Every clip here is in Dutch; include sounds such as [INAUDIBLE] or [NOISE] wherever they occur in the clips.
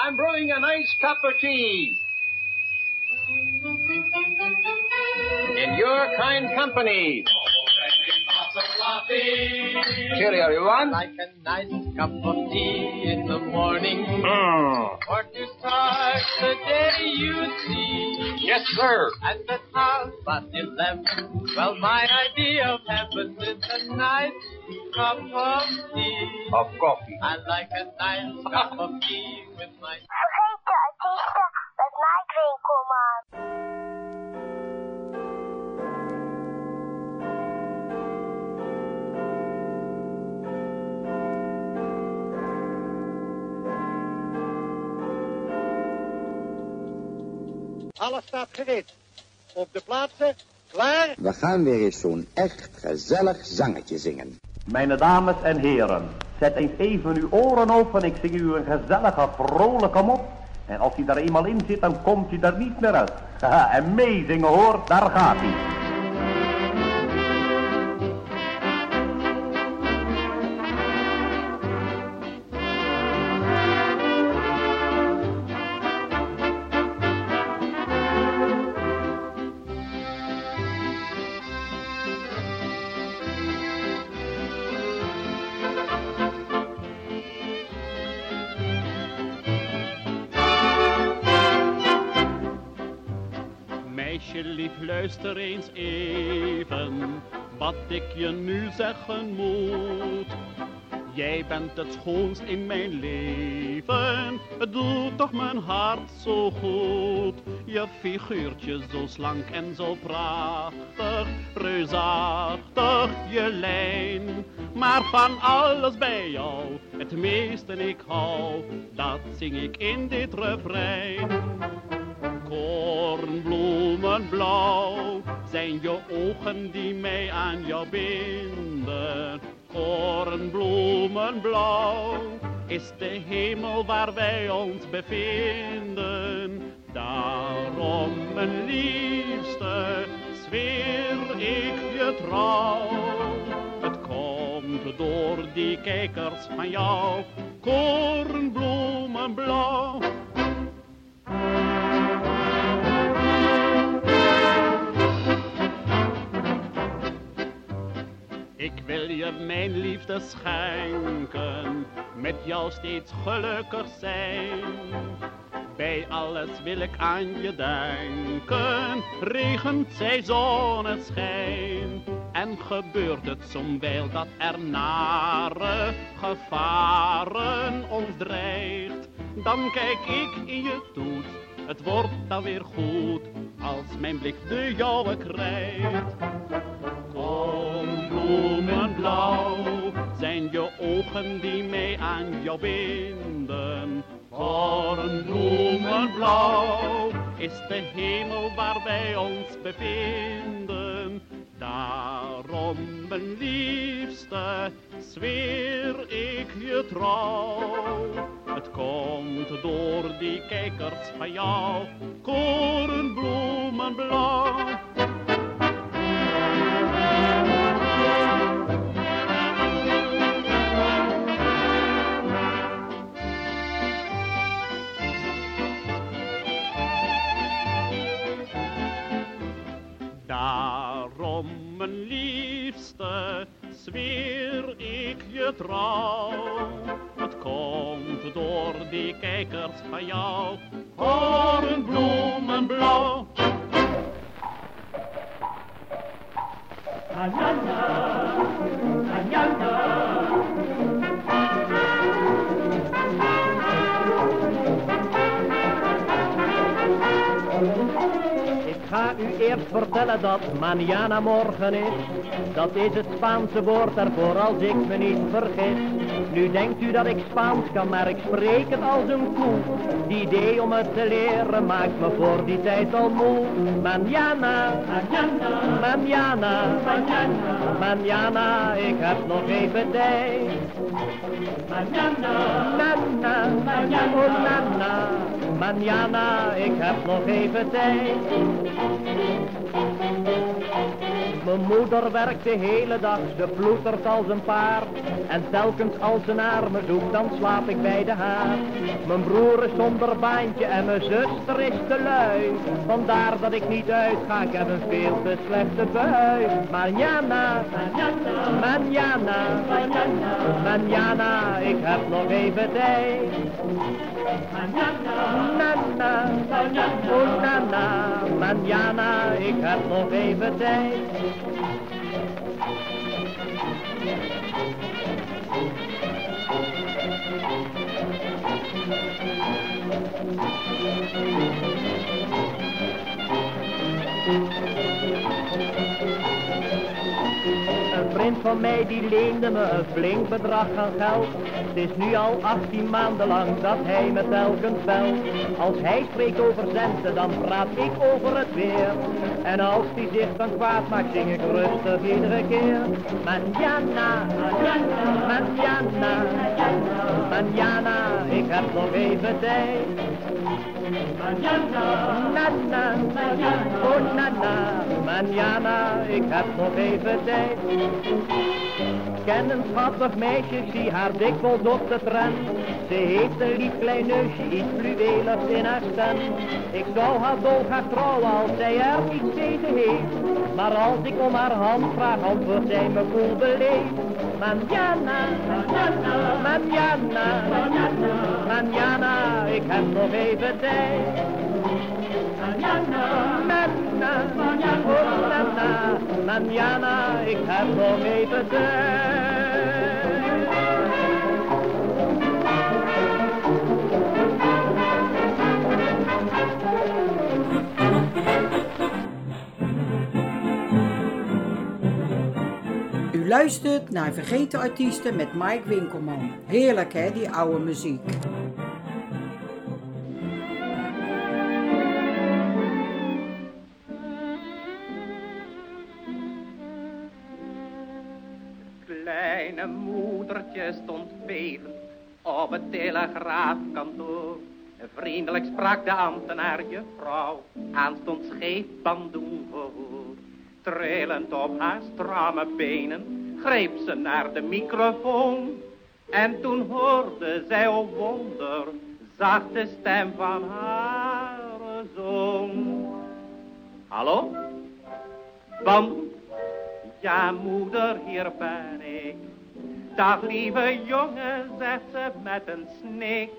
I'm brewing a nice cup of tea. In your kind company. Cheerio, everyone. Like a nice cup of tea in the morning. Mm. Or to start the day you see. Yes, sir. At the half past eleven. Well, my idea of heaven is a nice cup of tea. Of coffee. I like a nice cup of tea with my [LAUGHS] Vergeten artiesten met Mike Winkelman. Alles staat gereed. Op de plaatsen, klaar. We gaan weer eens zo'n echt gezellig zangetje zingen. Mijn dames en heren, zet eens even uw oren open. Ik zing u een gezellige, vrolijke mop. En als hij daar eenmaal in zit, dan komt hij er niet meer uit. [LAUGHS] Haha, en meezingen hoor, daar gaat hij. Luister eens even, wat ik je nu zeggen moet. Jij bent het schoonst in mijn leven, het doet toch mijn hart zo goed. Je figuurtje zo slank en zo prachtig, reusachtig je lijn. Maar van alles bij jou, het meeste ik hou, dat zing ik in dit refrein. Kornbloemenblauw zijn je ogen die mij aan jou binden. Kornbloemenblauw is de hemel waar wij ons bevinden. Daarom, mijn liefste, zweer ik je trouw. Het komt door die kijkers van jou, kornbloemenblauw. Ik wil je mijn liefde schenken, met jou steeds gelukkig zijn. Bij alles wil ik aan je denken, regent zij zonneschijn. En gebeurt het somwijl dat er nare gevaren ons dreigt, dan kijk ik in je toets, het wordt dan weer goed, als mijn blik de jouwe krijgt. Kom bloemenblauw, zijn je ogen die mij aan jou binden. Voor bloemenblauw is de hemel waar wij ons bevinden. Daarom, mijn liefste, zweer ik je trouw. Het komt door die kijkers van jou, korenbloemenblauw. Liefste, zweer ik je trouw. Het komt door die kijkers van jou. Horen bloemen blauw. Ik eerst vertellen dat manana morgen is. Dat is het Spaanse woord daarvoor als ik me niet vergis. Nu denkt u dat ik Spaans kan, maar ik spreek het als een koe. Die idee om het te leren maakt me voor die tijd al moe. Manana, manana, manana, manana, ik heb nog even tijd. Manana, nana, oh nana, manana, ik heb nog even tijd. Mijn moeder werkt de hele dag, ze ploetert als een paard. En telkens als ze naar me zoekt, dan slaap ik bij de haard. Mijn broer is zonder baantje en mijn zuster is te lui. Vandaar dat ik niet uitga, ik heb een veel te slechte bui. Manjana, manjana, manjana, ik heb nog even tijd. Nana, oh nana, manjana, ik heb nog even tijd. Een vriend van mij die leende me een flink bedrag aan geld. Het is nu al 18 maanden lang dat hij me telkens belt. Als hij spreekt over centen, dan praat ik over het weer. En als hij zich dan kwaad maakt, zing ik rustig iedere keer. Manjana, manjana, manjana, ik heb nog even tijd. Nana, oh nana, manjana, ik heb nog even tijd. Ken een schattig meisje, zie haar dikwijls op de. Ze heeft een lief klein neusje, iets fluweligs in haar stem. Ik zou haar dolgraag trouwen als zij er iets tegen heeft. Maar als ik om haar hand vraag, antwoordt zij me koel beleefd. Manjana, manjana, manjana, ik heb nog even tijd. Manjana, manjana, ik heb nog even. U luistert naar Vergeten Artiesten met Mike Winkelman. Heerlijk hè, die oude muziek. Kleine moedertje stond bevend op het telegraafkantoor. Vriendelijk sprak de ambtenaar juffrouw, aanstonds geef bandoen voor. Trillend op haar stramme benen, greep ze naar de microfoon. En toen hoorde zij, oh wonder, zachte stem van haar zoon. Hallo? Bandoen? Ja, moeder, hier ben ik. Dag, lieve jongen, zegt ze met een snik.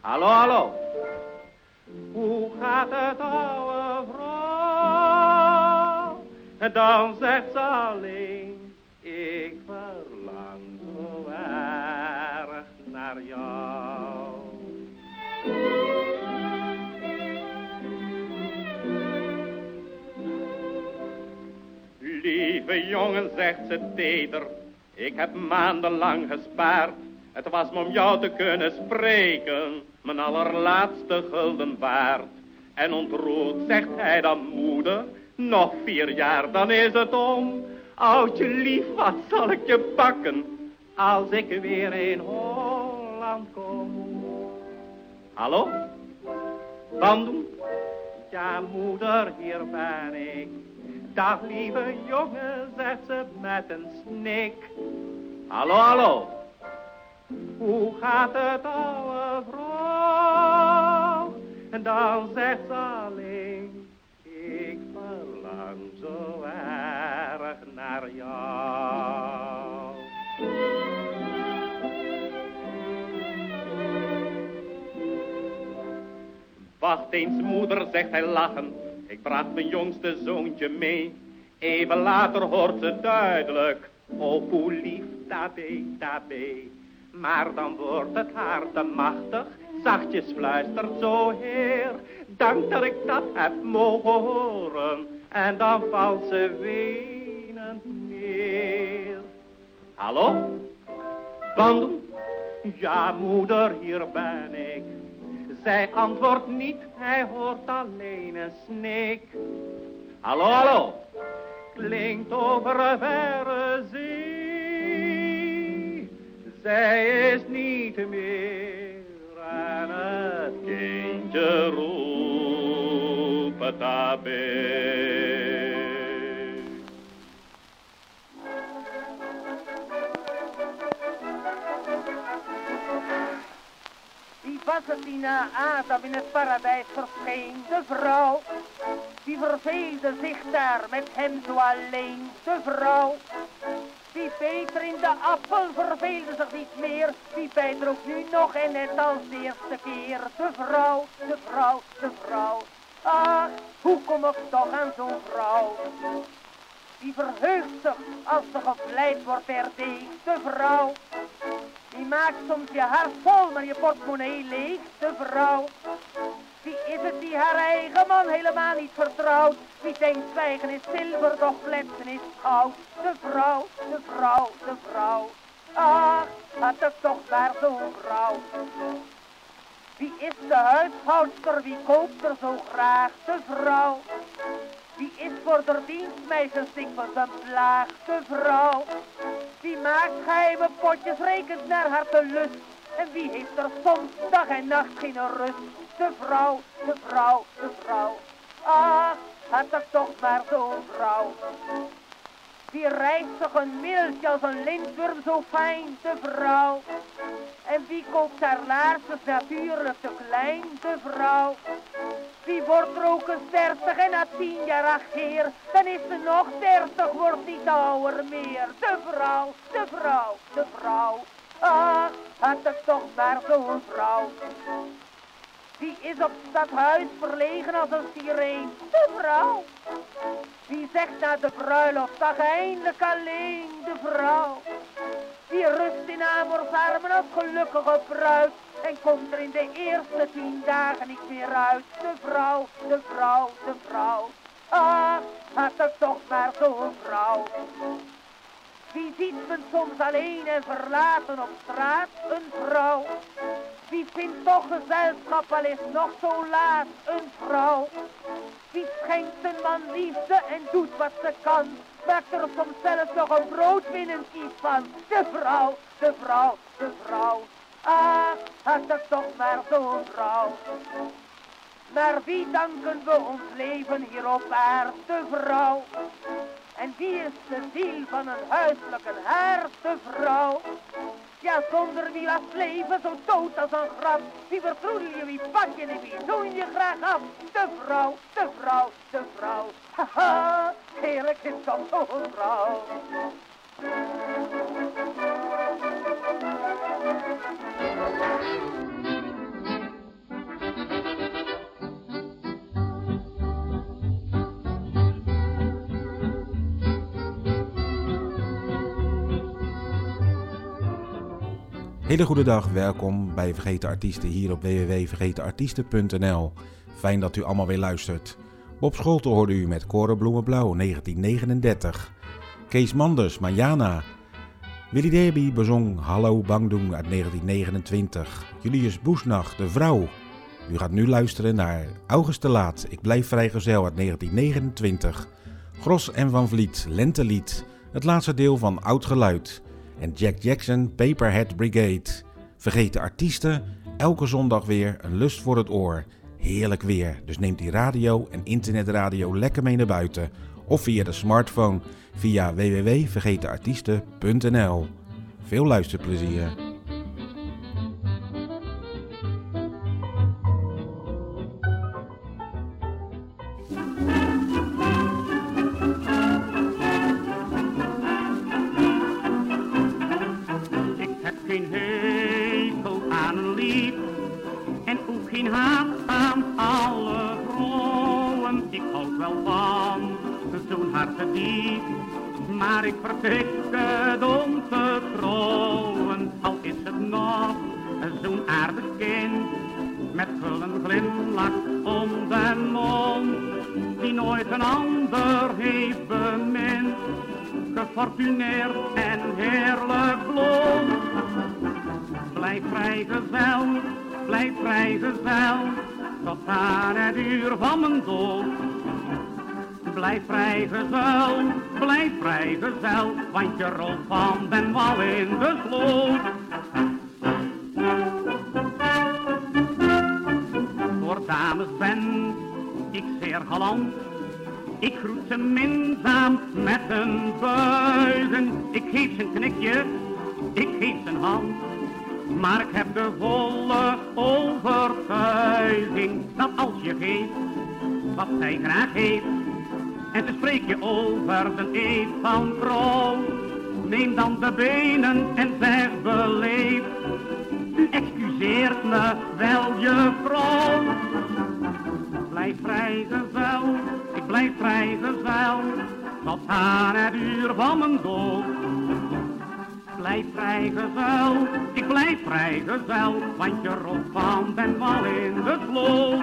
Hallo, hallo. Hoe gaat het, ouwe vrouw? Dan zegt ze alleen, Lieve jongen, zegt ze teder, ik heb maandenlang gespaard. Het was me om jou te kunnen spreken, mijn allerlaatste gulden waard. En ontroerd zegt hij dan, moeder, nog vier jaar, dan is het om. Oudje lief, wat zal ik je pakken, als ik weer in Holland kom? Hallo? Bandoen? Ja, moeder, hier ben ik. Dag lieve jongen, zegt ze met een snik. Hallo, hallo. Hoe gaat het oude vrouw? En dan zegt alleen, ik verlang zo erg naar jou. Wacht eens moeder, zegt hij lachend ik bracht mijn jongste zoontje mee. Even later hoort ze duidelijk. Oh, hoe lief, tabé, tabé. Maar dan wordt het haar te machtig. Zachtjes fluistert zo heer. Dank dat ik dat heb mogen horen. En dan valt ze wenend neer. Hallo? Wandel? Ja, moeder, hier ben ik. Zij antwoordt niet, hij hoort alleen een snik. Hallo, hallo, klinkt over een verre zee. Zij is niet meer en het kindje roept het was het die na Adam in het paradijs verscheen? De vrouw. Die verveelde zich daar met hem zo alleen. De vrouw. Wie beter in de appel verveelde zich niet meer. Wie bijt nu nog en net als de eerste keer. De vrouw, de vrouw, de vrouw. Ach, hoe kom ik toch aan zo'n vrouw? Die verheugt zich als ze gevleid wordt er De vrouw. Die maakt soms je hart vol, maar je portemonnee leeg. De vrouw. Wie is het die haar eigen man helemaal niet vertrouwt? Wie denkt zwijgen is zilver, doch fletsen is goud. De vrouw, de vrouw, de vrouw. Ach, had het toch maar zo'n vrouw. Wie is de huishoudster, wie koopt er zo graag? De vrouw. Wie is voor de dienstmeisjes dikwijls een plaag? De vrouw. Wie maakt geheime potjes, rekent naar haar te lust. En wie heeft er soms dag en nacht geen rust? De vrouw, de vrouw, de vrouw. Ach, had ik toch maar zo'n vrouw. Die rijst toch een middeltje als een lintworm zo fijn, de vrouw. En wie koopt haar laarsjes natuurlijk te klein, de vrouw. Wie wordt er ook dertig en na tien jaar ageer, dan is ze nog dertig, wordt niet ouder meer. De vrouw, de vrouw, de vrouw. Ach, had ik toch maar zo'n vrouw. Wie is op stadhuis verlegen als een sireen? De vrouw. Wie zegt na de bruiloft, dag eindelijk alleen de vrouw. Die rust in Amors armen op gelukkige bruid. En komt er in de eerste tien dagen niet meer uit. De vrouw, de vrouw, de vrouw. Ah, had er toch maar zo'n vrouw. Wie ziet men soms alleen en verlaten op straat? Een vrouw. Wie vindt toch gezelschap al is nog zo laat? Een vrouw. Wie schenkt een man liefde en doet wat ze kan? Maakt er soms zelfs nog een broodwinnend iets van. De vrouw, de vrouw, de vrouw. Ah, had er toch maar zo'n vrouw. Maar wie danken we ons leven hier op aarde? De vrouw. En wie is de ziel van een huiselijke harte vrouw? Ja, zonder wie was leven zo dood als een graf. Wie vertroedel je, wie pak je en wie zoen je graag af? De vrouw, de vrouw, de vrouw. Haha, heerlijk is toch zo'n vrouw. Hele goede dag, welkom bij Vergeten Artiesten hier op www.vergetenartiesten.nl. Fijn dat u allemaal weer luistert. Bob Scholten hoorde u met Korenbloemen Blauw 1939. Kees Manders, Manjana. Willy Derby bezong Hallo Bangdoen uit 1929. Julius Boesnacht, De Vrouw. U gaat nu luisteren naar August te Laat, Ik blijf vrijgezel uit 1929. Gros en Van Vliet, Lentelied. Het laatste deel van Oud Geluid en Jack Jackson Paperhead Brigade. Vergeet de artiesten, elke zondag weer een lust voor het oor. Heerlijk weer, dus neemt die radio en internetradio lekker mee naar buiten. Of via de smartphone via www.vergetenartiesten.nl. Veel luisterplezier. Maar ik vertik het om te trouwen. Al is het nog zo'n aardig kind. Met gullen glimlach om de mond. Die nooit een ander heeft bemind. Gefortuneerd en heerlijk blond. Blijf vrijgezel, blijf vrijgezel. Tot aan het uur van mijn dood. Blijf vrijgezel, blijf vrijgezel, want je rolt van den wal in de sloot. Voor dames ben ik zeer galant, ik groet ze minzaam met een buiging. Ik geef ze een knikje, ik geef ze een hand. Maar ik heb de volle overtuiging dat als je geeft wat zij graag heeft, en ze spreek je over de eet van vrouw, neem dan de benen en zeg beleefd, u excuseert me wel je vrouw. Blijf vrijgezel, ik blijf vrijgezel, tot aan het uur van mijn dood. Blijf vrijgezel, ik blijf vrijgezel, want je rolt van den wal in de sloot.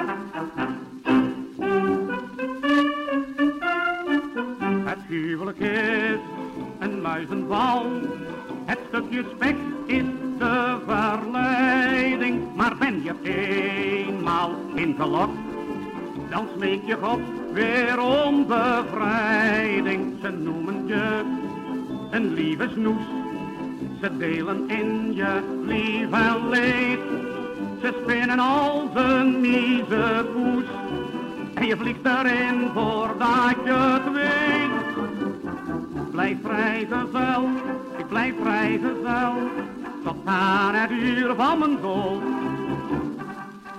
Huwelijk is een muizenval, het stukje spek is de verleiding. Maar ben je eenmaal ingelokt, dan smeek je God weer om bevrijding. Ze noemen je een lieve snoes, ze delen in je lief en leed. Ze spinnen als een mieze en je vliegt erin voordat je het weet. Blijf vrijgezel, ik blijf vrijgezel, tot aan het uur van mijn dood.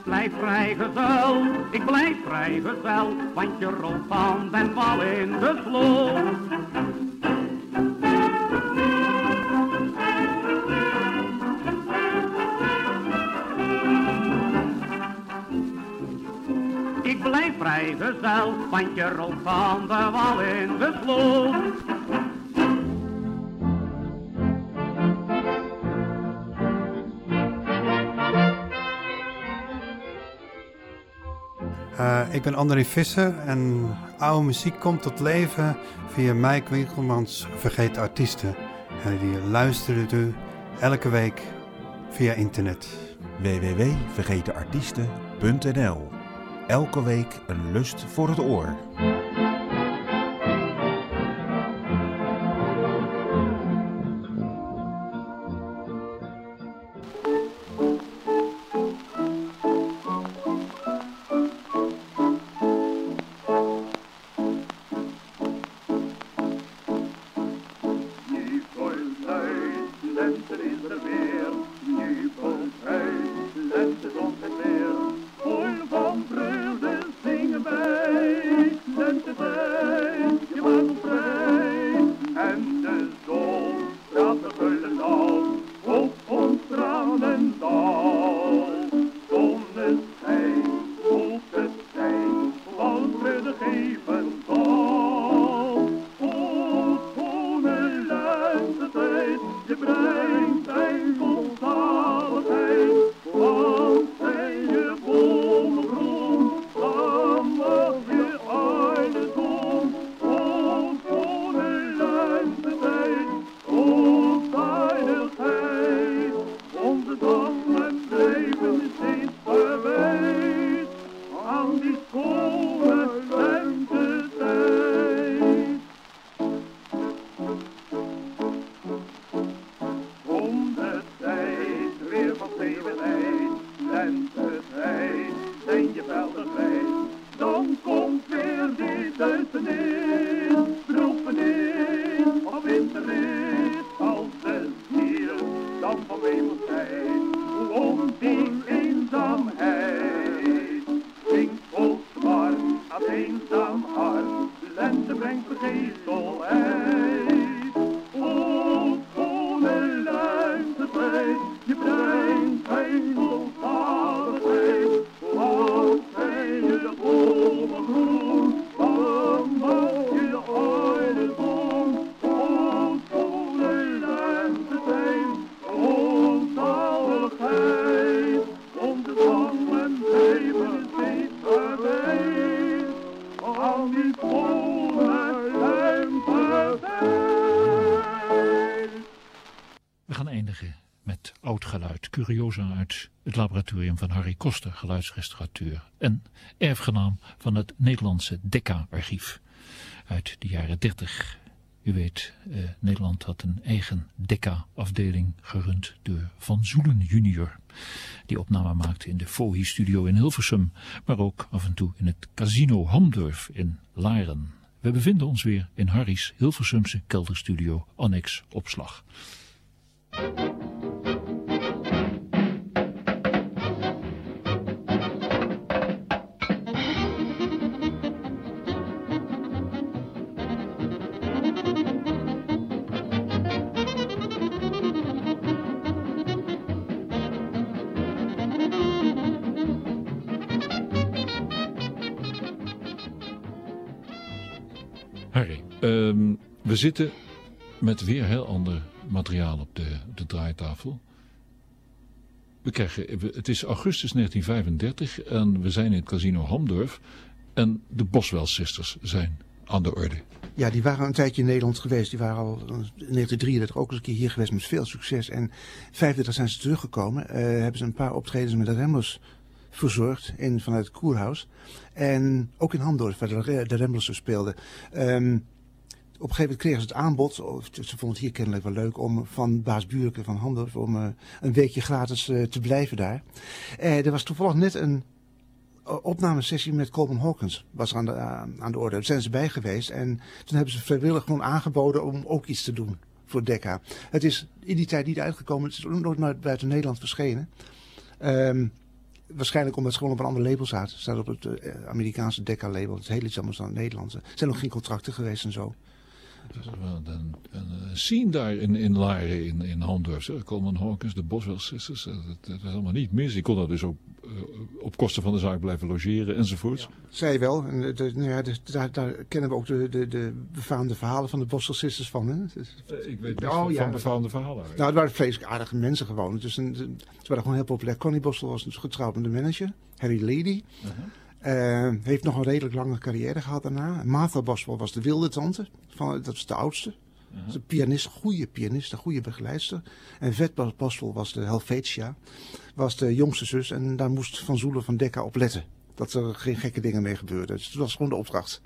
Blijf vrijgezel, ik blijf vrijgezel, want je rolt van den wal in de sloot. Ik blijf vrijgezel, want je rolt van de wal in de sloot. Uh, ik ben André Visser en oude muziek komt tot leven via Mike Winkelmans Vergeten Artiesten. En die luistert u elke week via internet. www.vergetenartiesten.nl Elke week een lust voor het oor. Uit het laboratorium van Harry Koster, geluidsrestaurateur en erfgenaam van het Nederlandse Decca-archief uit de jaren 30. U weet, eh, Nederland had een eigen Decca-afdeling gerund door Van Zoelen junior. Die opname maakte in de FOHI-studio in Hilversum, maar ook af en toe in het Casino Hamdorf in Laren. We bevinden ons weer in Harry's Hilversumse kelderstudio, annex opslag. We zitten met weer heel ander materiaal op de, de draaitafel. We krijgen, het is augustus 1935 en we zijn in het casino Hamdorf. En de Boswell Sisters zijn aan de orde. Ja, die waren een tijdje in Nederland geweest. Die waren al in 1933 ook eens een keer hier geweest met veel succes. En 35 zijn ze teruggekomen. Eh, hebben ze een paar optredens met de Ramblers verzorgd in, vanuit het Koerhuis. En ook in Hamdorf, waar de, de dus speelden. Ehm, op een gegeven moment kregen ze het aanbod, ze vonden het hier kennelijk wel leuk, om van Baas Buurke van Hamdorf om eh, een weekje gratis eh, te blijven daar. Eh, er was toevallig net een opnamesessie met Coleman Hawkins was aan de, aan de orde. Daar zijn ze bij geweest en toen hebben ze vrijwillig gewoon aangeboden om ook iets te doen voor Decca. Het is in die tijd niet uitgekomen, het is nooit maar buiten Nederland verschenen. Ehm, waarschijnlijk omdat ze gewoon op een ander label zaten. Ze zaten op het Amerikaanse Decca-label, het is heel iets anders dan het Nederlandse. Er zijn nog geen contracten geweest en zo. Het wel een, een scene daar in, in Laren, in, in Hamdorf. zeg. Coleman Hawkins, de Boswell Sisters. Dat, dat, dat was helemaal niet mis. Je kon daar dus ook eh, op kosten van de zaak blijven logeren enzovoorts. Zij wel. En de, de- nou ja, de- daar, daar kennen we ook de, de, de befaamde verhalen van de Boston Sisters van. Hè? Dus- Eh, ik weet niet Oh, van, ja. befaamde verhalen. Nou, het waren vreselijk aardige mensen gewoon. Dus een, ze waren gewoon heel populair. Connie Boswell was dus getrouwd met de manager, Harry Lady. Eh, heeft nog een redelijk lange carrière gehad daarna. Martha Boswell was de wilde tante, van, dat was de oudste. Dat is Een pianist, goede pianist, een goede begeleidster. En Vet Bos- Boswell was de Helvetia, was de jongste zus. En daar moest Van Zoelen van Dekka op letten. Dat er geen gekke dingen mee gebeurden. Dus dat was gewoon de opdracht.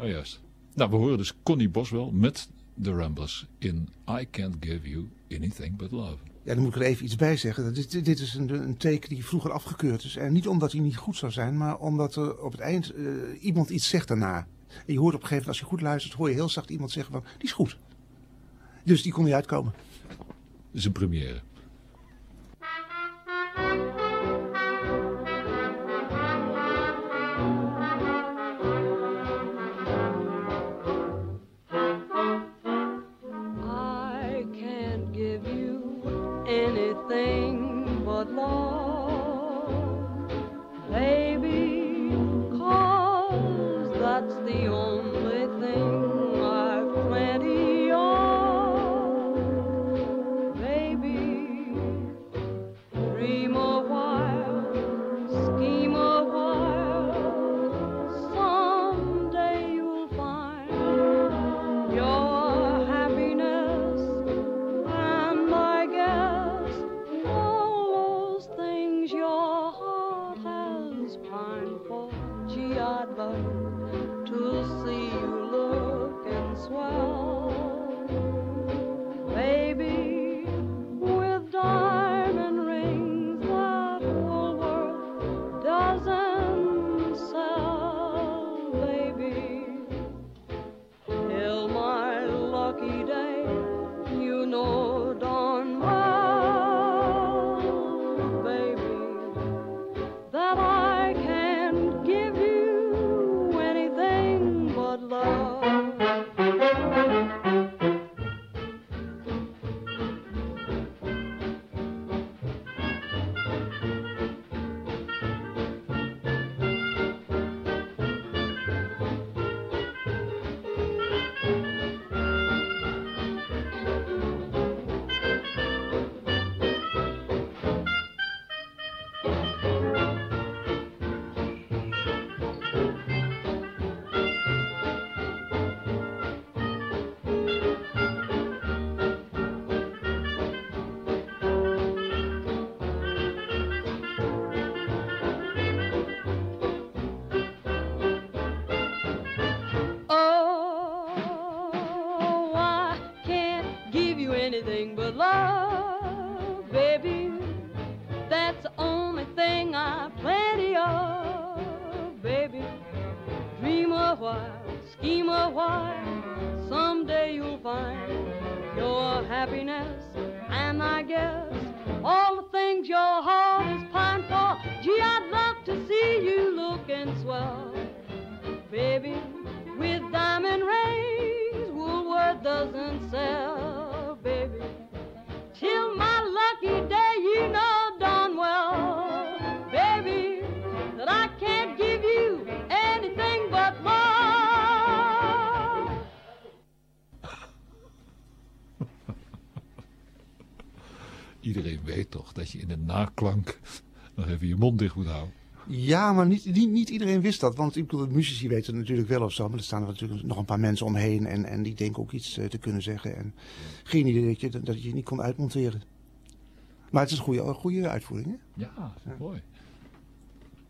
Oh juist. Nou, we horen dus Connie Boswell met de Ramblers in I Can't Give You Anything But Love. Ja, dan moet ik er even iets bij zeggen. Dit, dit is een, een teken die vroeger afgekeurd is. En niet omdat hij niet goed zou zijn, maar omdat er op het eind eh, iemand iets zegt daarna. En je hoort op een gegeven moment, als je goed luistert, hoor je heel zacht iemand zeggen van, die is goed. Dus die kon niet uitkomen. Dat is een première. love, baby. That's the only thing I've plenty of, baby. Dream a while, scheme a while, someday you'll find your happiness. And I guess all the things your heart is pining for. Gee, I'd love to see you looking swell, baby. With diamond rings, Woolworth doesn't sell. Lucky day, you know darn well, baby, that I can't give you anything but more. [LAUGHS] Iedereen weet toch dat je in de naklank nog even je mond dicht moet houden. Ja, maar niet, niet, niet iedereen wist dat. Want ik bedoel, de muzici weten het natuurlijk wel of zo. Maar er staan er natuurlijk nog een paar mensen omheen. En, en die denken ook iets eh, te kunnen zeggen. En geen idee dat je, dat je niet kon uitmonteren. Maar het is een goede, een goede uitvoering, hè? Ja, mooi.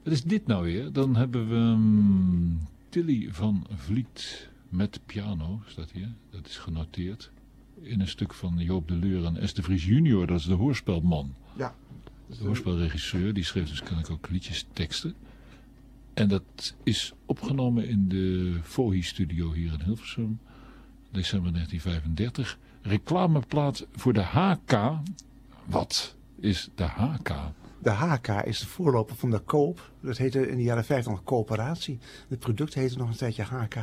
Wat is dit nou weer? Dan hebben we mm, Tilly van Vliet met piano, staat hier. Dat is genoteerd. In een stuk van Joop de Leur en Esther Vries junior. Dat is de hoorspelman. Ja. De hoorspelregisseur. Die schreef dus kennelijk ook liedjes, teksten. En dat is opgenomen in de Fohi-studio hier in Hilversum. December 1935. Reclameplaat voor de HK. Wat is de HK? De HK is de voorloper van de Koop. Dat heette in de jaren 50 nog coöperatie. Het product heette nog een tijdje HK.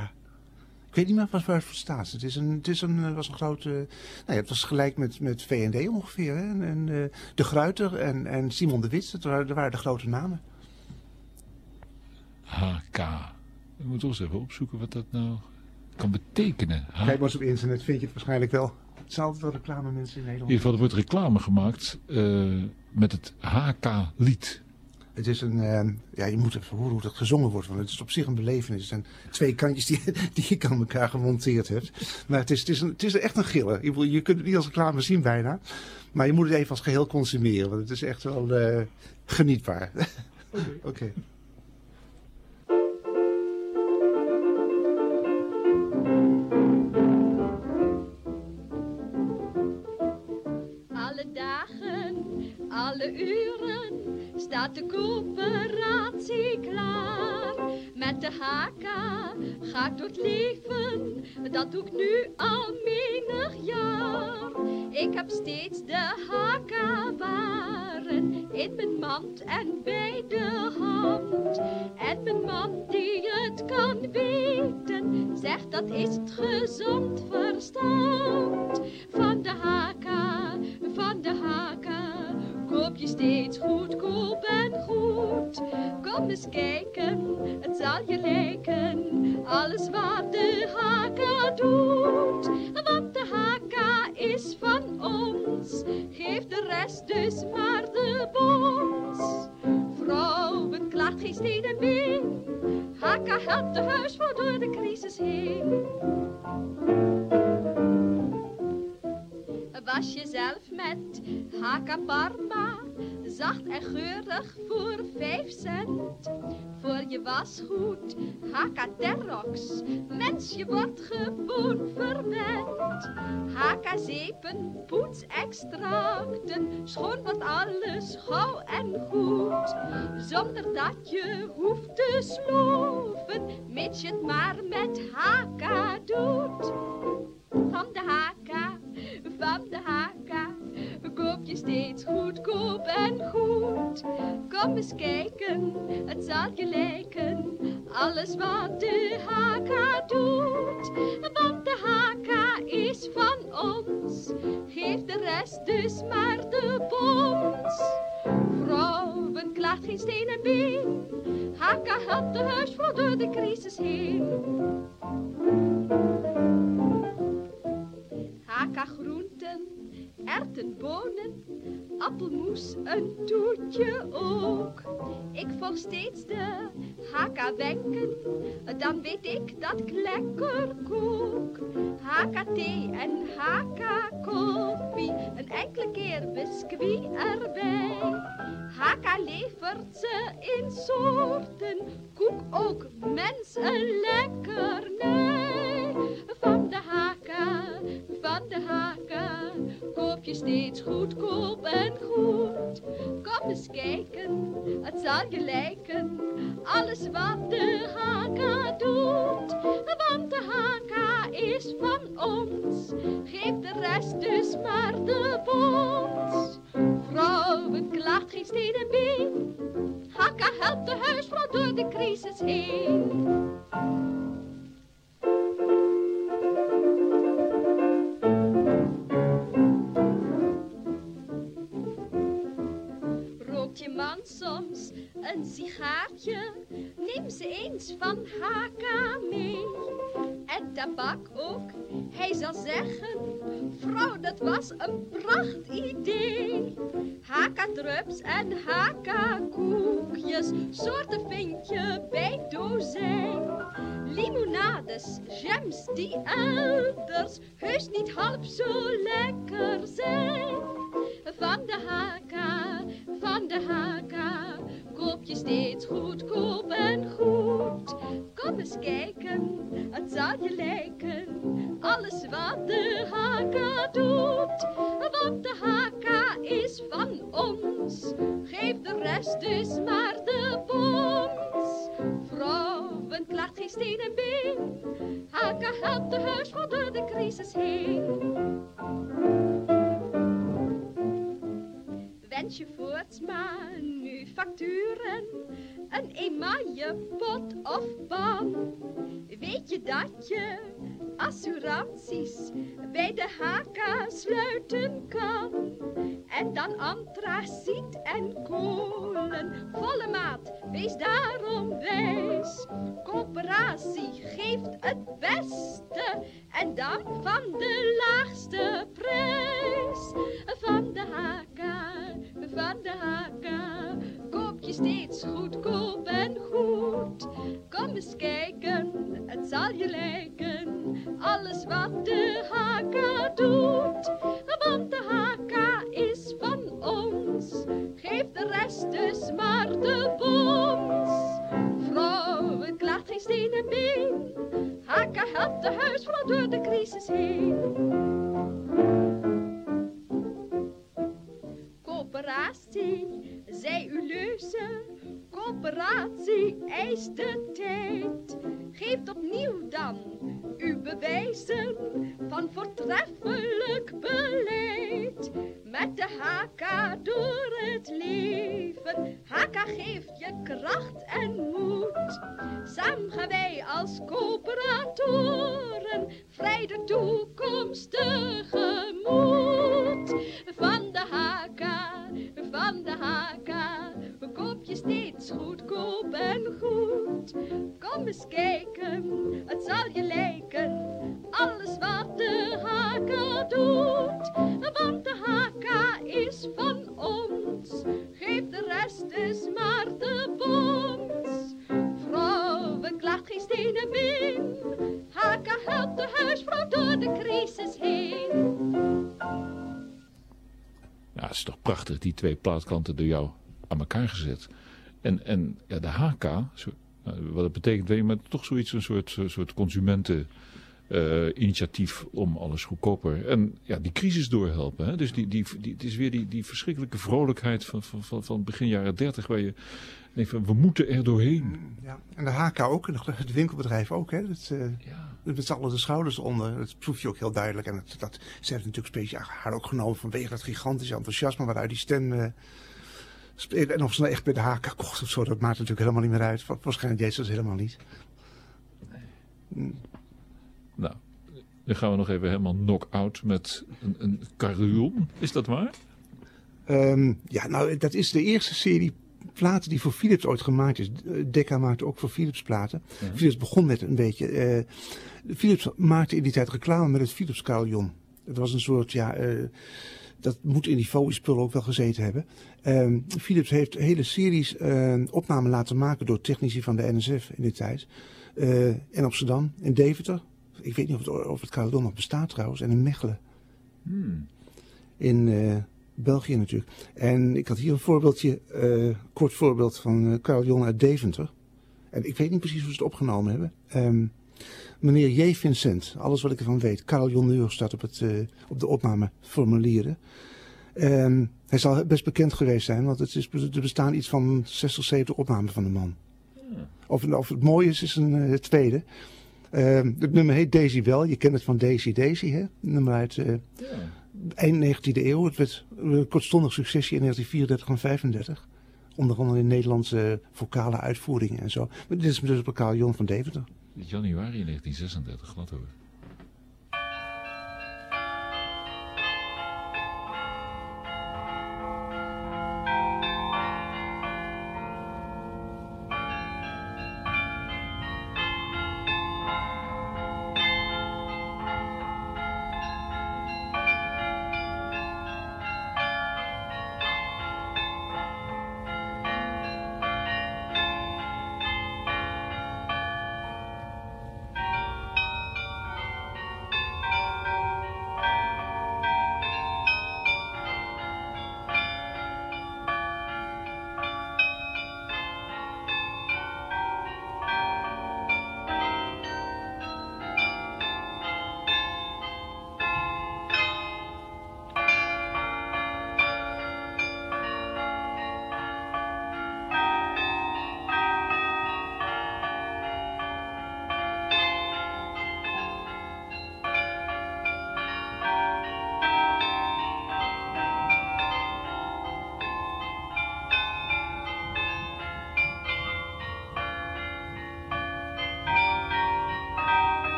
Ik weet niet meer wat waar het voor staat. Het, is een, het is een, was een grote... Nou ja, het was gelijk met, met V&D ongeveer. Hè? En, en, eh, de Gruiter en, en Simon de Wit. Dat waren, dat waren de grote namen. HK. We moeten toch eens even opzoeken wat dat nou kan betekenen. Kijk maar eens op internet, vind je het waarschijnlijk wel. Het zijn altijd wel reclame mensen in In Nederland. ieder geval, er wordt reclame gemaakt eh, met het HK-lied. Het is een, eh, ja, je moet even horen hoe dat gezongen wordt, want het is op zich een belevenis. Het zijn twee kantjes die, [LAUGHS] die ik aan elkaar gemonteerd heb. Maar het is, het is, een, het is echt een. Ik bedoel, je kunt het niet als reclame zien bijna. Maar je moet het even als geheel consumeren, want het is echt wel eh, genietbaar. [LAUGHS] Oké. De coöperatie klaar. Met de HK ga ik door het leven, dat doe ik nu al menig jaar. Ik heb steeds de HK-waren in mijn mand en bij de hand. En mijn man die het kan weten, zegt dat is het gezond verstand. Het zal je lijken, alles wat de HK doet. Want de HK is van ons, geef de rest dus maar de bons. Vrouwen klaagt geen steen en been, HK helpt de huisvrouw door de crisis heen. Was jezelf met HK Parma, zacht en geurig voor 5 cent. Voor je wasgoed, HK Terrox, mens je wordt gewoon verwend. HK zeepen, poetsextracten, schoon wordt alles gauw en goed. Zonder dat je hoeft te sloven, mits je het maar met HK doet. Van de HK, van de HK, koop je steeds goedkoop en goed. Kom eens kijken, het zal je lijken, alles wat de HK doet. Want de HK is van ons, geef de rest dus maar de bons. Vrouwen klaagt geen steen en been, HK helpt de huisvrouw door de crisis heen. HK groenten, erten, bonen, appelmoes, een toetje ook. Ik volg steeds de HK wenken, dan weet ik dat ik lekker kook. HK thee en HK koffie, een enkele keer biscuit erbij. HK levert ze in soorten, koek ook mens een lekkernij. Van de HK, van de HK, koop je steeds goedkoop en goed. Kom eens kijken, het zal je lijken, alles wat de HK doet. want de HK is van ons. Geef de rest dus maar de bons. Vrouwen klaagt geen steen en been. HK helpt de huisvrouw door de crisis heen. Je man soms een sigaartje? Neem ze eens van HK mee. En tabak ook, hij zal zeggen, vrouw dat was een pracht idee. HK-drups en HK-koekjes, soorten vind je bij dozijn. Limonades, jams die elders heus niet half zo lekker zijn. Van de HK, van de HK, koop je steeds goedkoop en goed. Kom eens kijken, het zal je lijken, alles wat de HK doet. Want de HK is van ons, geef de rest dus maar de bons. Vrouwen klaagt geen steen en been, HK helpt de huisvrouw door de crisis heen. Wens je voorts maar nu facturen, een emaille pot of pan. Weet je dat je assuranties bij de HK sluiten kan? En dan antraciet en kolen, volle maat, wees daarom wijs. Coöperatie geeft het beste en dan van de laagste prijs. Van de HK, van de HK, koop je steeds goedkoop en goed. Kom eens kijken, het zal je lijken, alles wat de HK doet. Want de HK geef de rest dus maar de bons. Vrouwen klaagt geen steen en been, HK helpt de huisvrouw door de crisis heen. Coöperatie, zij u leuze, coöperatie eist de tijd. Geeft opnieuw dan uw bewijzen van voortreffelijk beleid. Met de HK door het leven, HK geeft je kracht en moed. Samen wij als coöperatoren vrij de toekomst tegemoet. Van de HK, van de HK, koop je steeds goedkoop en goed. Kom eens kijken, het zal je lijken, alles wat de HK doet. Want de HK is van ons, geef de rest dus maar de bons. Vrouwen klaagt geen steen en been, HK helpt de huisvrouw door de crisis heen. Ja, het is toch prachtig, die twee plaatkanten door jou aan elkaar gezet. En, en ja, de HK, zo, nou, wat het betekent, weet je, maar toch zoiets, een soort, soort consumenten... eh, initiatief om alles goedkoper. En ja, die crisis doorhelpen. Hè? Dus die, die, die, het is weer die, die verschrikkelijke vrolijkheid van, van, van, begin jaren dertig, waar je denkt van we moeten er doorheen. Ja, en de HK ook, en het winkelbedrijf ook. Hè? Dat, uh, Met z'n allen de schouders onder. Dat proef je ook heel duidelijk. En dat, dat, ze hebben natuurlijk speciaal haar ook genomen vanwege dat gigantische enthousiasme waaruit die stem uh. En of ze nou echt bij de HK kocht of zo, dat maakt natuurlijk helemaal niet meer uit. Waarschijnlijk deed ze dat helemaal niet. Nou, dan gaan we nog even helemaal knock-out met een, een carillon. Is dat waar? Um, ja, nou, dat is de eerste serie platen die voor Philips ooit gemaakt is. Decca maakte ook voor Philips platen. Ja. Philips begon met een beetje... Uh, Philips maakte in die tijd reclame met het Philips carillon. Het was een soort, ja... Uh, dat moet in die foliespullen ook wel gezeten hebben. Um, Philips heeft hele series uh, opnamen laten maken door technici van de NSF in die tijd. Uh, in Amsterdam, in Deventer. Ik weet niet of het, of het nog bestaat trouwens. En in Mechelen. Hmm. In uh, België natuurlijk. En ik had hier een voorbeeldje, uh, kort voorbeeld van carillon uit Deventer. En ik weet niet precies hoe ze het opgenomen hebben. Um, meneer J. Vincent, alles wat ik ervan weet. Carillonneur staat op, het, uh, op de opnameformulieren. Um, hij zal best bekend geweest zijn, want het is, er bestaan iets van 60, 70 opnamen van de man. Of, of het mooie is, is een uh, tweede. Ehm, het nummer heet Daisy wel. Je kent het van Daisy Daisy, hè? nummer uit uh, eind 19e eeuw. Het werd een kortstondig succesje in 1934 en 35. Onder andere in Nederlandse vocale uitvoeringen en zo. Maar dit is dus het lokaal Jon van Deventer. Januari 1936, glad hoor.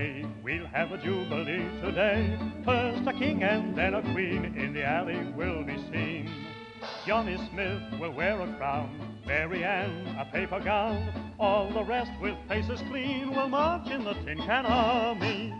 Play. We'll have a jubilee today. First a king and then a queen in the alley will be seen. Johnny Smith will wear a crown, Mary Ann a paper gown. All the rest with faces clean will march in the Tin Can Army.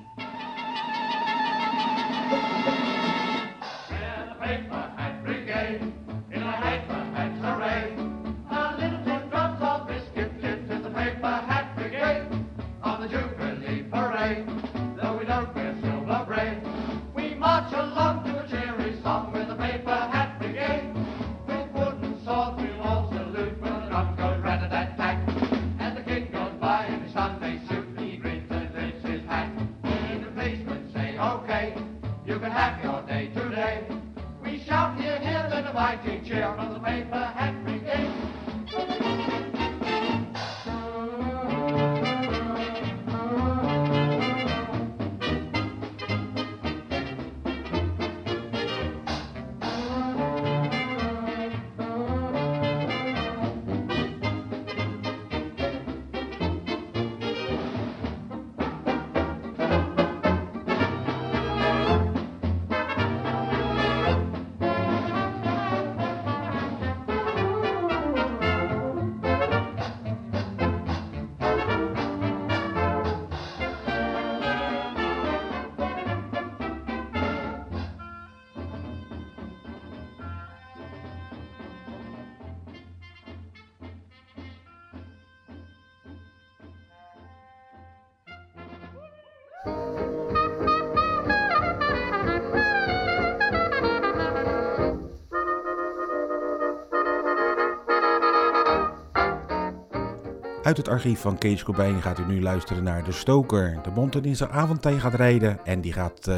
Uit het archief van Kees Cobain gaat u nu luisteren naar De Stoker. De bond in zijn avondtij gaat rijden en die gaat uh,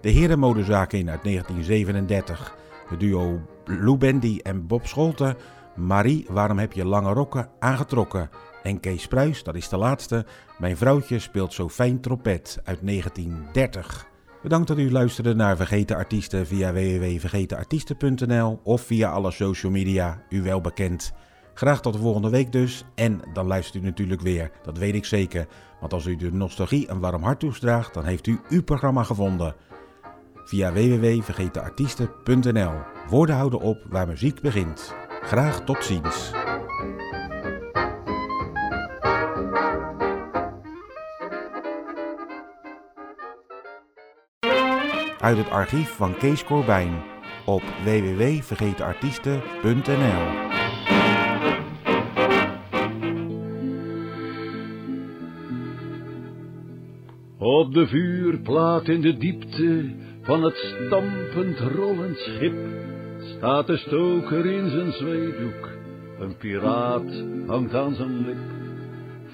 de herenmodezaak in uit 1937. Het duo Lou Bendy en Bob Scholten. Marie, waarom heb je lange rokken aangetrokken? En Kees Pruis, dat is de laatste. Mijn vrouwtje speelt zo fijn trompet uit 1930. Bedankt dat u luisterde naar Vergeten Artiesten via www.vergetenartiesten.nl of via alle social media, u wel bekend. Graag tot de volgende week dus. En dan luistert u natuurlijk weer, dat weet ik zeker. Want als u de nostalgie een warm hart toedraagt, dan heeft u uw programma gevonden. Via www.vergetenartiesten.nl Woorden houden op waar muziek begint. Graag tot ziens. Uit het archief van Kees Corbijn op www.vergetenartiesten.nl Op de vuurplaat in de diepte van het stampend rollend schip staat de stoker in zijn zweedoek. Een piraat hangt aan zijn lip.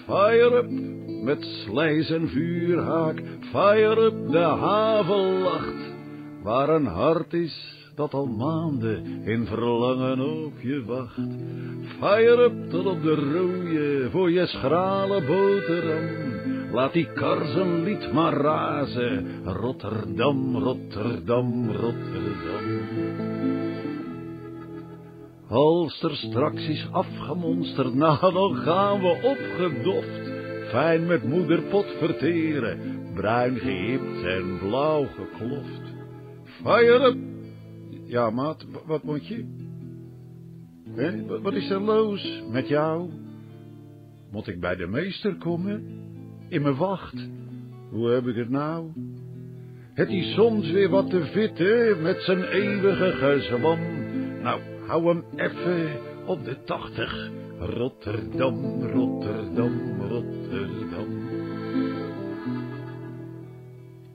Fire up met slijs en vuurhaak, fire up de haven lacht. Waar een hart is dat al maanden in verlangen op je wacht. Fire up tot op de rode voor je schrale boterham. Laat die kar zijn maar razen. Rotterdam, Rotterdam, Rotterdam. Als er straks is afgemonsterd, nou dan gaan we opgedoft. Fijn met moederpot verteren, bruin gehipt en blauw gekloft. Fire! Ja, maat, wat moet je? Wat is er los met jou? Moet ik bij de meester komen? In mijn wacht? Hoe heb ik het nou? Het is soms weer wat te hè, met zijn eeuwige gezwam. Nou, hou hem even op de tachtig. Rotterdam, Rotterdam, Rotterdam.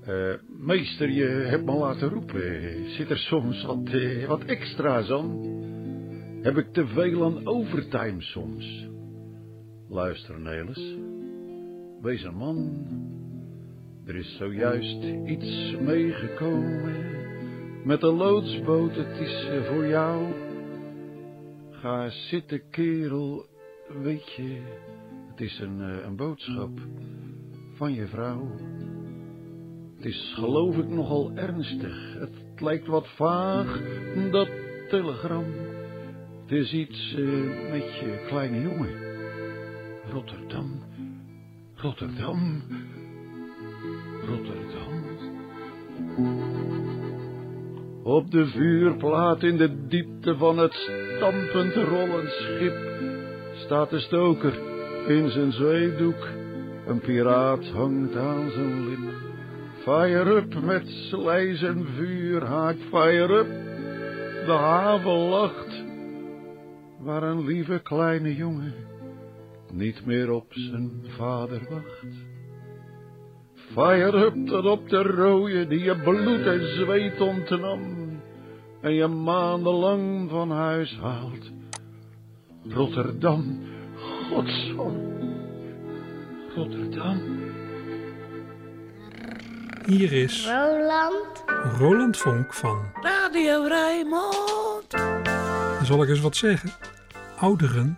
Uh, meester, je hebt me laten roepen. Zit er soms wat, uh, wat extra's aan? Heb ik te veel aan overtime soms? Luister, Nelis. Wees een man. Er is zojuist iets meegekomen. Met een loodsboot, het is uh, voor jou. Ga zitten, kerel. Weet je, het is een, een boodschap van je vrouw. Het is geloof ik nogal ernstig. Het lijkt wat vaag, dat telegram. Het is iets uh, met je kleine jongen. Rotterdam, Rotterdam, Rotterdam. Op de vuurplaat in de diepte van het stampend rollend schip staat de stoker in zijn zweefdoek. Een piraat hangt aan zijn lip. Fire up met slijs en vuur, haak fire up. De haven lacht, waar een lieve kleine jongen niet meer op zijn vader wacht. Fire up tot op de rooie die je bloed en zweet ontnam en je maandenlang van huis haalt. Rotterdam, godsom, Rotterdam. Hier is Roland. Roland Vonk van. Radio Rijnmond. Dan zal ik eens wat zeggen. Ouderen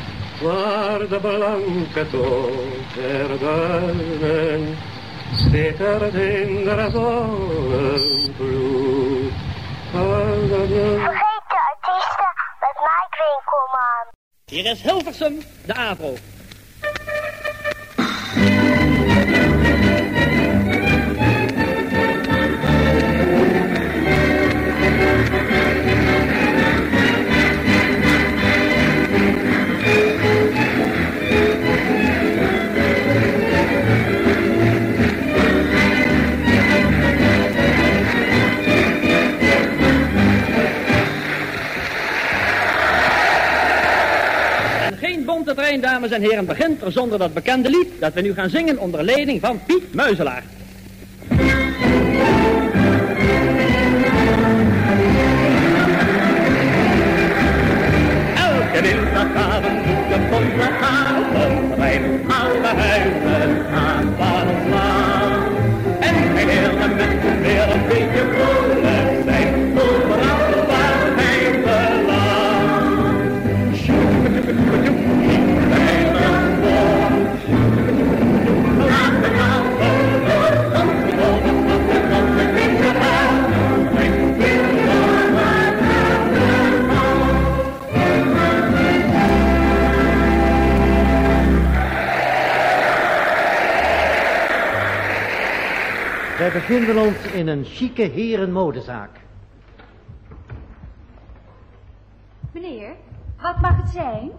Guarda blanca per duimen, steter tindere volen bloed. Vergeten artiesten met Mike Winkelman. Hier is Hilversum, de AVRO. Dames en heren, begint er zonder dat bekende lied dat we nu gaan zingen onder leiding van Piet Muizelaar. Elke dinsdagavond doet de zondagavond rijdt alle huizen aan bevinden ons in een chique herenmodezaak. Meneer, wat mag het zijn?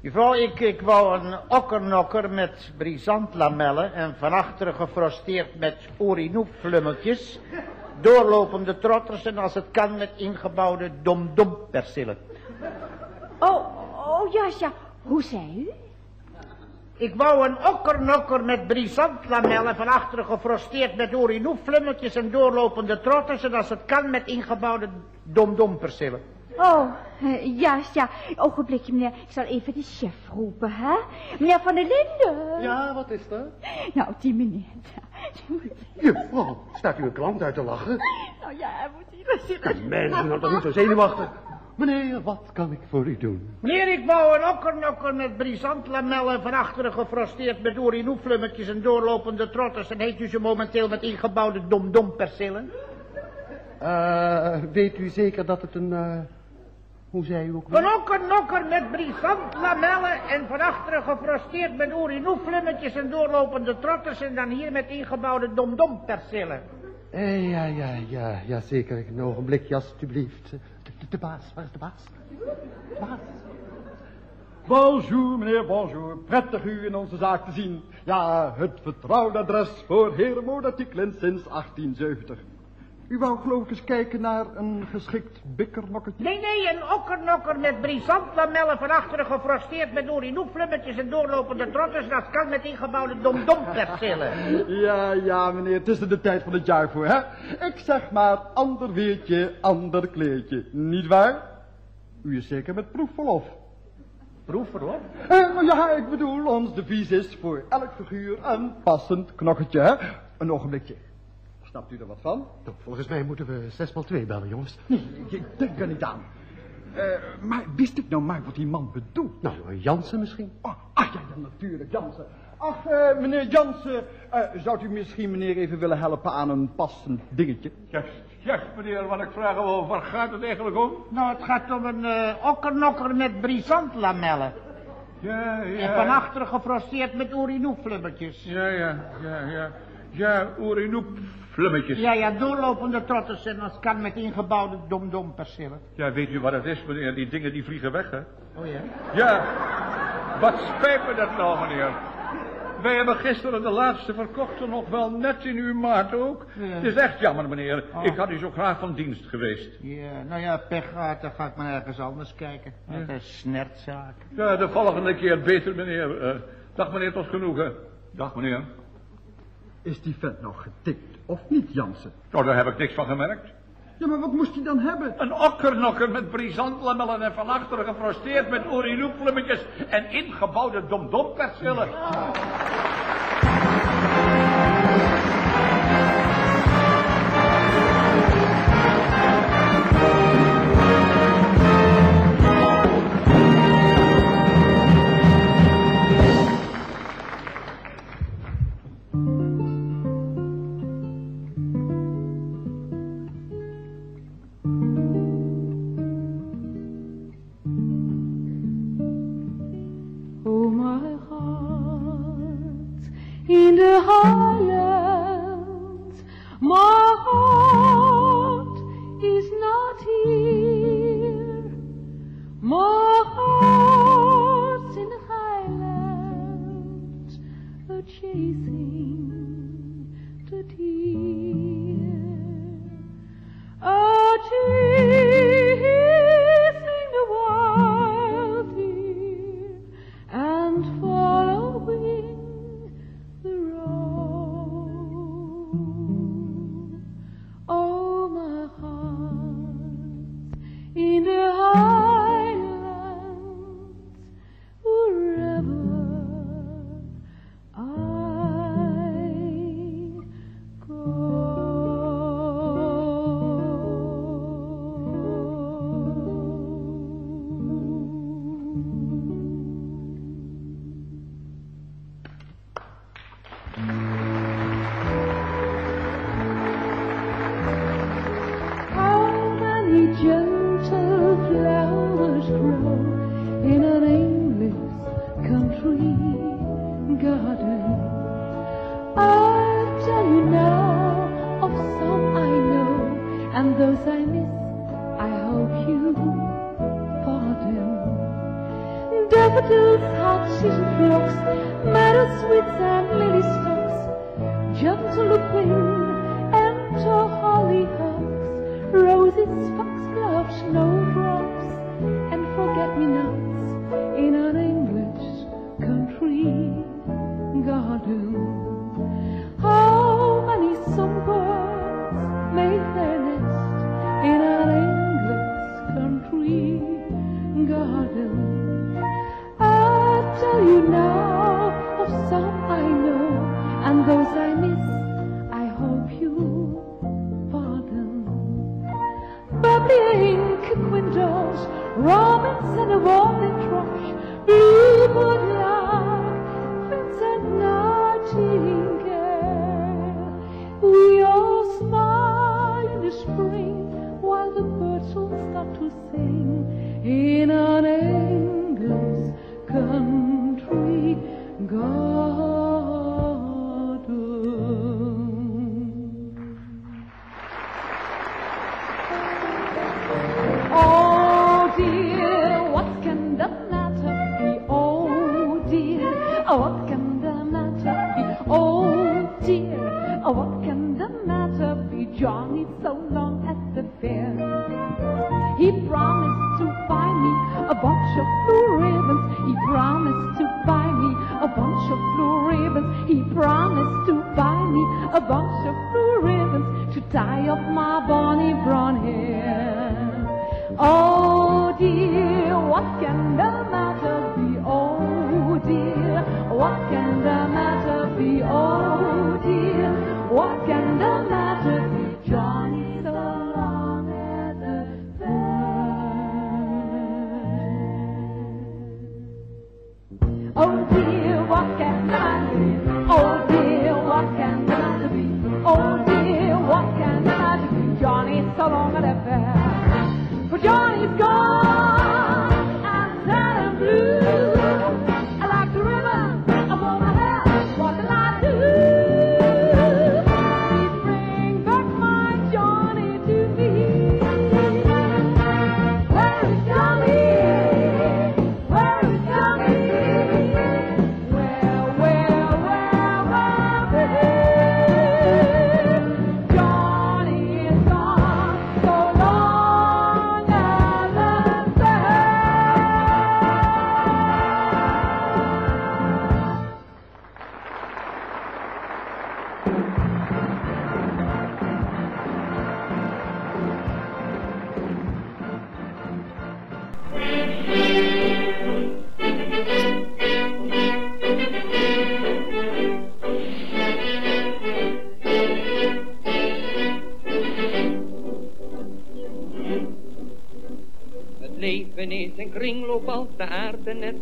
Mevrouw, ik, ik wou een okkernokker met brisantlamellen en van achteren gefrosteerd met orinoepflummeltjes, doorlopende trotters en als het kan met ingebouwde domdom-persillen. Oh, oh, ja, ja. Hoe zei u? Ik wou een okkernokker met brisantlamellen van achteren gefrosteerd met orinoepflummeltjes en doorlopende trotters en als het kan met ingebouwde domdom-persillen. Oh, eh, juist, ja. Ogenblikje, meneer. Ik zal even de chef roepen, hè? Meneer Van der Linden. Ja, wat is er? Nou, die meneer. Juffrouw, staat u een klant uit te lachen? Nou ja, hij moet hier zitten. Kan mensen nou toch niet zo zenuwachtig? Meneer, wat kan ik voor u doen? Meneer, ik wou een okkernokker met brisantlamellen van achteren gefrosteerd met orinoepflummetjes en doorlopende trotters en heet u ze momenteel met ingebouwde domdom-persillen? Eh, weet u zeker dat het een... eh, hoe zei u ook weer? Een okkernokker met brisantlamellen en van achteren gefrosteerd met orinoepflummetjes en doorlopende trotters en dan hier met ingebouwde domdom-persillen. Eh, ja, ja, ja, ja, zeker. Een ogenblikje, alstublieft. De, baas, waar is de baas? Baas. Bonjour, meneer, bonjour. Prettig u in onze zaak te zien. Ja, het vertrouwde adres voor herenmodeartikelen sinds 1870. U wou geloof ik eens kijken naar een geschikt bikkernokkertje? Nee, nee, een okkernokker met brisantlamellen van achteren gefrosteerd met orinoepflummetjes en doorlopende trotters. Dat kan met ingebouwde domdom-persillen. Ja, ja, meneer, het is er de tijd van het jaar voor, hè? Ik zeg maar, ander weertje, ander kleedje. Niet waar? U is zeker met proefverlof. Proefverlof? Eh, maar ja, ik bedoel, ons devies is voor elk figuur een passend knokkertje, hè? Een ogenblikje. Snapt u er wat van? Nou, volgens mij moeten we 6 x 2 bellen, jongens. Nee, ik denk er niet aan. Eh, maar wist ik nou maar wat die man bedoelt? Nou, Jansen misschien? Oh, ach ja, ja, natuurlijk, Jansen. Ach, eh, meneer Jansen, eh, zou u misschien meneer even willen helpen aan een passend dingetje? Juist, juist meneer, wat ik vragen wil, waar gaat het eigenlijk om? Nou, het gaat om een eh, okkernokker met brisantlamellen. Ja, ja. En van achteren gefrosteerd met orinoepflummetjes. Ja, ja, ja, ja. Ja, oerinoep-flummetjes. Ja, ja, doorlopende trotters en als kan met ingebouwde domdom-persillen. Ja, weet u wat het is, meneer? Die dingen die vliegen weg, hè? Oh ja? Ja, wat spijt me dat nou, meneer. Wij hebben gisteren de laatste verkochte nog wel net in uw maat ook. Ja. Het is echt jammer, meneer. Oh. Ik had u zo graag van dienst geweest. Ja, nou ja, pech gehad, dan ga ik maar ergens anders kijken. Ja. Dat is snertzaak. Ja, de volgende keer beter, meneer. Eh, dag, meneer, tot genoegen. Dag, meneer. Is die vent nou getikt of niet, Jansen? Nou, daar heb ik niks van gemerkt. Ja, maar wat moest hij dan hebben? Een okkernokker met brisantlamellen en van achteren gefrosteerd met orinoepflummetjes en ingebouwde domdompersillen. Oh, wind and hollyhocks, roses, foxglove, snowdrops, and forget-me-nots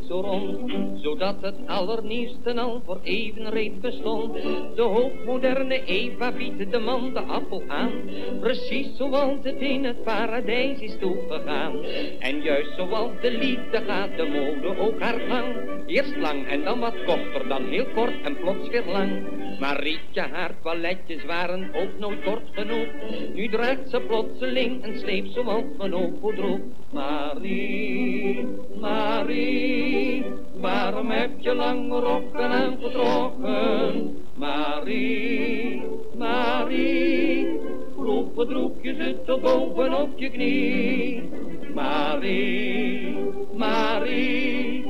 zo rond, zodat het allernieuwste al voor even reeds bestond. De hoogmoderne Eva biedt de man de appel aan, precies zoals het in het paradijs is toegegaan. En juist zoals de liefde gaat de mode ook haar gang, eerst lang en dan wat korter, dan heel kort en plots weer lang. Maar Rietje, haar toiletjes waren ook nooit kort genoeg, nu draagt ze plotseling een sleep zoals men ook goed droeg. Marie, Marie, waarom heb je lange rokken aangetrokken? Marie, Marie, vroeger droeg je tot bovenop je knie. Marie, Marie,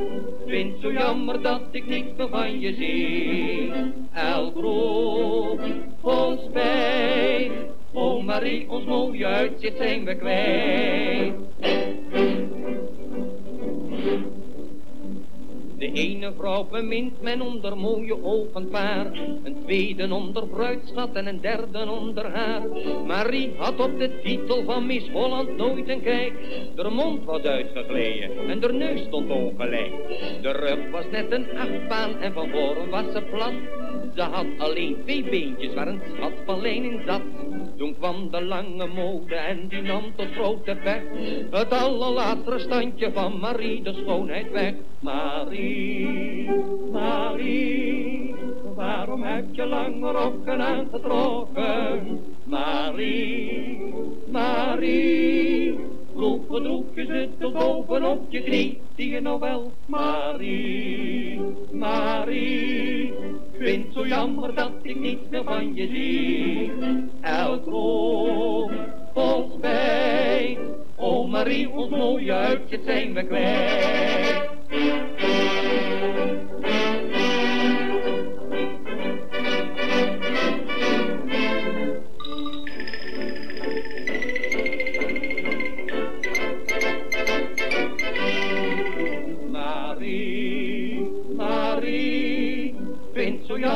vind zo jammer dat ik niks meer van je zie. El groep, ons spijt, oh Marie, ons mooie uitzicht zijn we kwijt. De ene vrouw bemint men onder mooie ogen paar, een tweede onder bruidschat en een derde onder haar. Marie had op de titel van Miss Holland nooit een kijk, de mond was uitgegleden en de neus stond ongelijk. De rug was net een achtbaan en van voren was ze plat. Ze had alleen twee beentjes waar een schat van lijn in zat. Toen kwam de lange mode en die nam tot grote pech het allerlaatste standje van Marie de schoonheid weg. Marie, Marie, waarom heb je lange rokken aangetrokken? Marie, Marie, Vroeger droeg je ze tot bovenop je knie. Zie je nou wel, Marie, Marie. Vind zo jammer dat ik niet meer van je zie. Elk room volgens. O Marie, ons mooie uitje zijn we kwijt.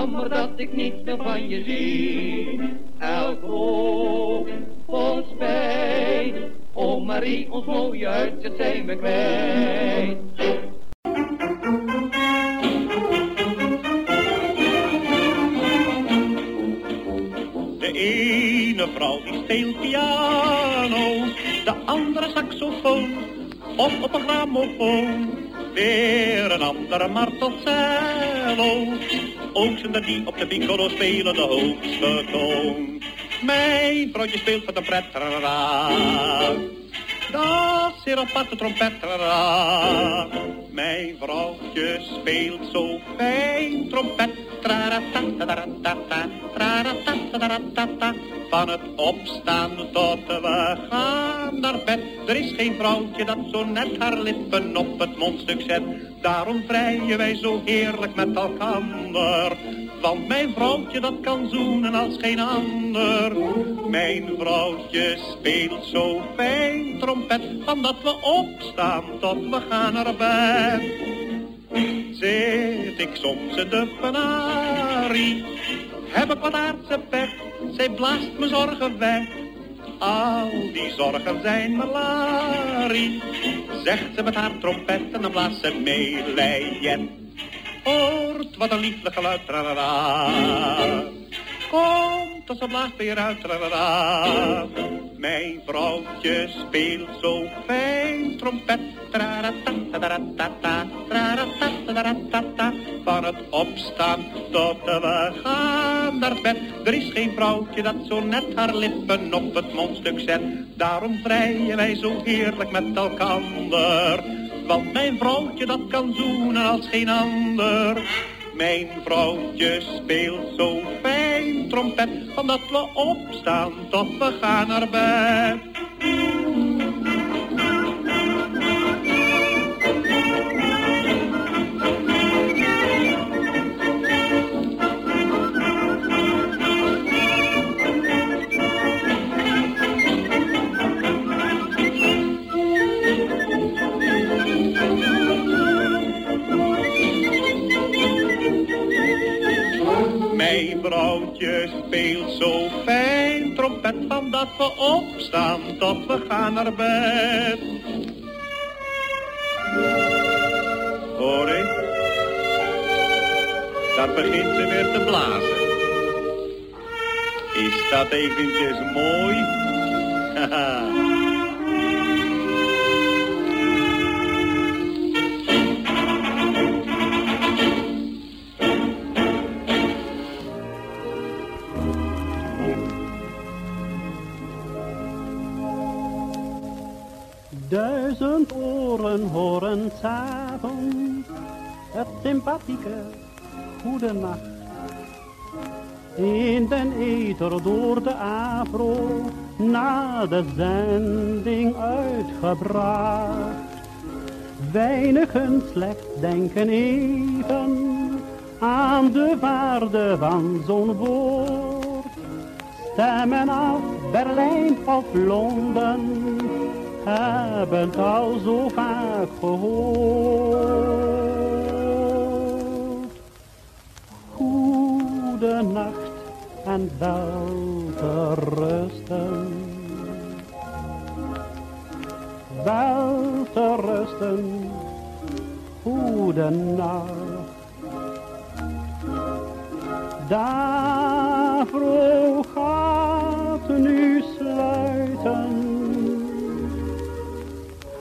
Jammer dat ik niet meer van je zie. Elk oog vol spijt. O Marie, ons mooie uitje zijn we kwijt. De ene vrouw die speelt piano, de andere saxofoon of op een grammofoon. Weer een andere martelt cello, ook zijn er die op de piccolo spelen de hoogste toon. Mijn vrouwtje speelt met een pret. Dat hier aparte trompet. Mijn vrouwtje speelt zo fijn trompet. Van het opstaan tot we gaan naar bed. Er is geen vrouwtje dat zo net haar lippen op het mondstuk zet. Daarom vrijen wij zo heerlijk met elkander. Want mijn vrouwtje dat kan zoenen als geen ander. Mijn vrouwtje speelt zo fijn trompet. Van dat we opstaan tot we gaan naar bed. Zit ik soms in de penarie. Heb ik wat aardse pech. Zij blaast mijn zorgen weg. Al die zorgen zijn malarie. Zegt ze met haar trompet en dan blaast ze meelijen. Hoort wat een lieflijk geluid. Komt als ze blaast weer uit, tralala. Mijn vrouwtje speelt zo fijn trompet. Van het opstaan tot we gaan naar bed. Er is geen vrouwtje dat zo net haar lippen op het mondstuk zet. Daarom vrijen wij zo heerlijk met elkander. Want mijn vrouwtje dat kan zoenen als geen ander. Mijn vrouwtje speelt zo fijn trompet, omdat we opstaan tot we gaan naar bed. Vrouwtje speelt zo fijn trompet, van dat we opstaan tot we gaan naar bed. Hoor ik? Daar begint ze weer te blazen. Is dat eventjes mooi? [LAUGHS] Haha. Duizend oren horen s'avonds het sympathieke goede nacht. In den ether door de afro na de zending uitgebracht. Weinigen slechts denken even aan de waarde van zo'n woord. Stemmen af Berlijn of Londen hebben het al zo vaak gehoord. Goede nacht en wel te rusten. Wel te rusten, goede nacht. Daarvoor gaat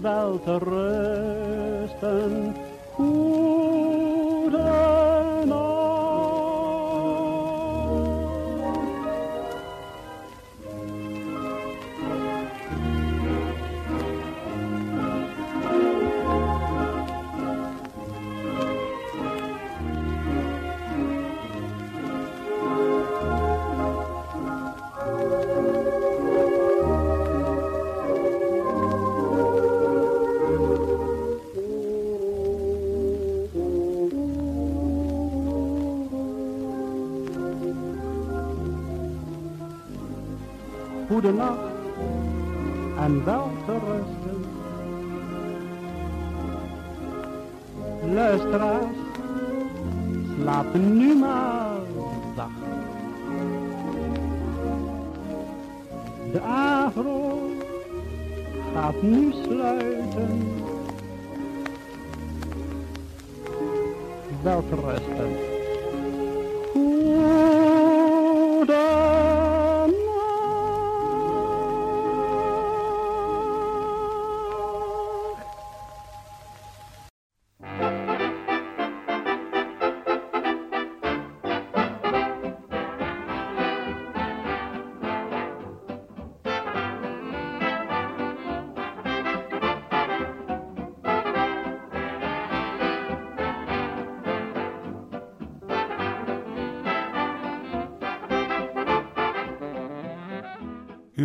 wel te Goedenacht en wel te rusten. Luisteraars, slapen nu maar zacht. De avro gaat nu sluiten. Wel te rusten.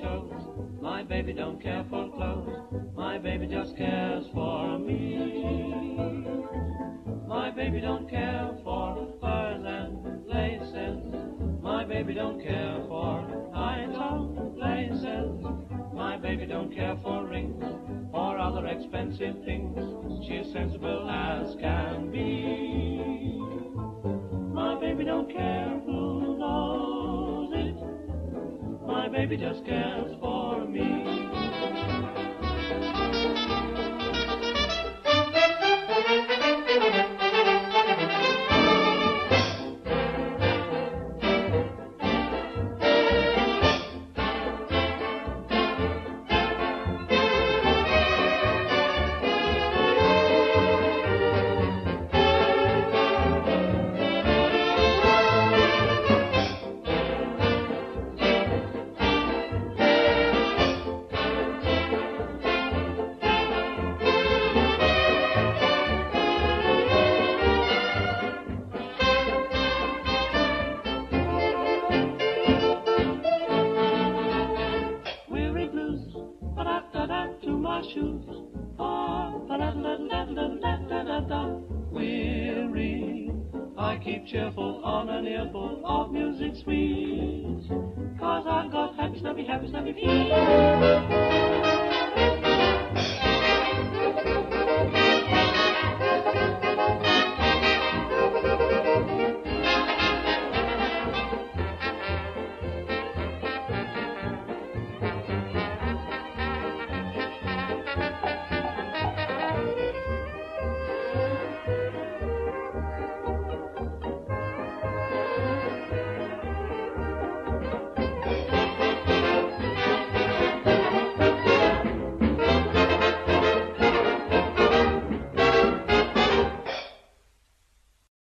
Shows. My baby don't care for clothes. My baby just cares for me. My baby don't care for furs and laces. My baby don't care for high top places. My baby don't care for rings or other expensive things. She's sensible as can be. My baby don't care who knows. My baby just cares for me. Cause I got happy, snappy, happy, snappy feet.